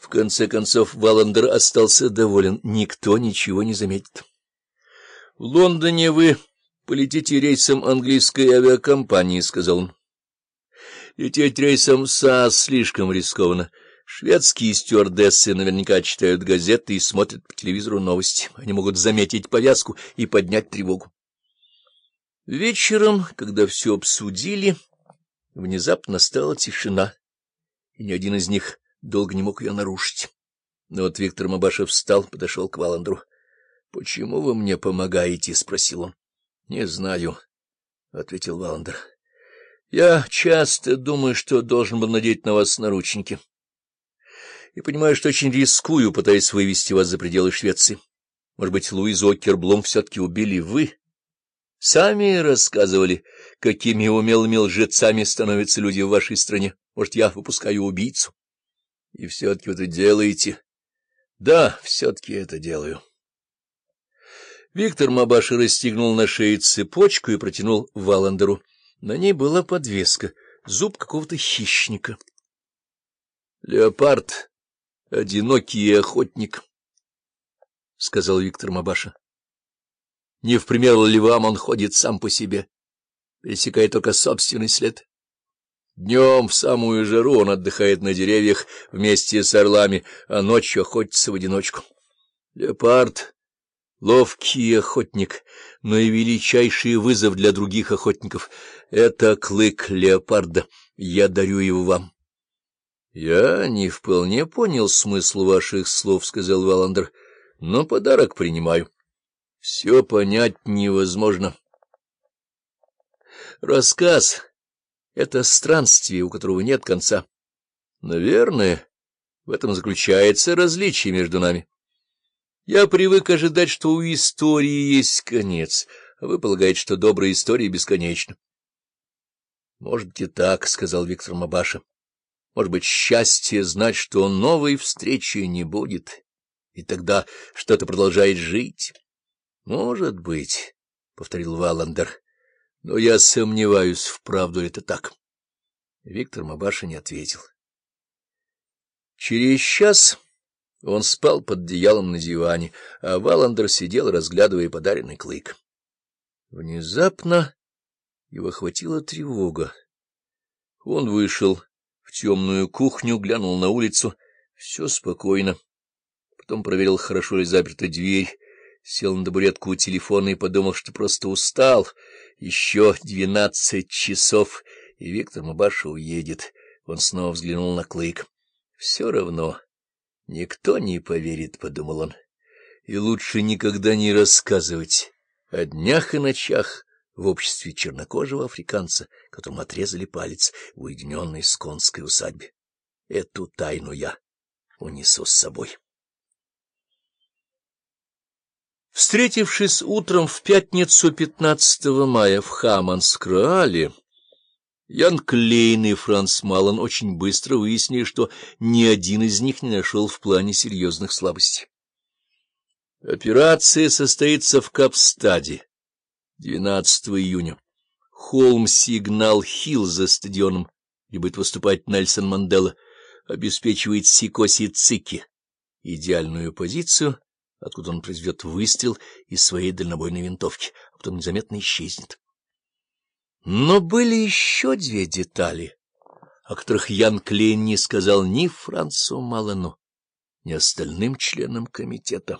В конце концов Валандер остался доволен. Никто ничего не заметит. — В Лондоне вы полетите рейсом английской авиакомпании, — сказал он. — Лететь рейсом САС слишком рискованно. Шведские стюардессы наверняка читают газеты и смотрят по телевизору новости. Они могут заметить повязку и поднять тревогу. Вечером, когда все обсудили, внезапно стала тишина, и ни один из них долго не мог ее нарушить. Но вот Виктор Мабашев встал, подошел к Валандру. — Почему вы мне помогаете? — спросил он. — Не знаю, — ответил Валандер. — Я часто думаю, что должен был надеть на вас наручники. И понимаю, что очень рискую, пытаясь вывести вас за пределы Швеции. Может быть, Луизу Окерблом все-таки убили вы? Сами рассказывали, какими умелыми лжецами становятся люди в вашей стране. Может, я выпускаю убийцу? И все-таки вы это делаете? Да, все-таки это делаю. Виктор Мабаши расстегнул на шее цепочку и протянул Валандеру. На ней была подвеска, зуб какого-то хищника. Леопард, одинокий охотник, — сказал Виктор Мабаша. Не в пример львам он ходит сам по себе, пересекая только собственный след. Днем в самую жару он отдыхает на деревьях вместе с орлами, а ночью охотится в одиночку. Леопард — ловкий охотник, но и величайший вызов для других охотников — это клык леопарда. Я дарю его вам. — Я не вполне понял смысл ваших слов, — сказал Валандер, — но подарок принимаю. — все понять невозможно. Рассказ — это странствие, у которого нет конца. Наверное, в этом заключается различие между нами. Я привык ожидать, что у истории есть конец, а вы полагаете, что добрая история бесконечна. — Может быть и так, — сказал Виктор Мабаша. — Может быть, счастье знать, что новой встречи не будет, и тогда что-то продолжает жить. — Может быть, — повторил Валандер, — но я сомневаюсь, вправду ли это так. Виктор Мабаша не ответил. Через час он спал под одеялом на диване, а Валандер сидел, разглядывая подаренный клык. Внезапно его охватила тревога. Он вышел в темную кухню, глянул на улицу. Все спокойно. Потом проверил, хорошо ли заперта дверь, сел на табуретку у телефона и подумал, что просто устал. Еще двенадцать часов, и Виктор Мабаша уедет. Он снова взглянул на клык. Все равно никто не поверит, — подумал он. И лучше никогда не рассказывать о днях и ночах в обществе чернокожего африканца, которому отрезали палец в уединенной сконской усадьбе. Эту тайну я унесу с собой. Встретившись утром в пятницу 15 мая в Хаманскраале, Ян Клейн и Франц Малон очень быстро выяснили, что ни один из них не нашел в плане серьезных слабостей. Операция состоится в Капстаде 12 июня. Холм Сигнал Хилл за стадионом, где будет выступать Нельсон Мандела, обеспечивает Сикоси Цики идеальную позицию откуда он произведет выстрел из своей дальнобойной винтовки, а потом незаметно исчезнет. Но были еще две детали, о которых Ян Клейн не сказал ни Францу Малану, ни остальным членам комитета.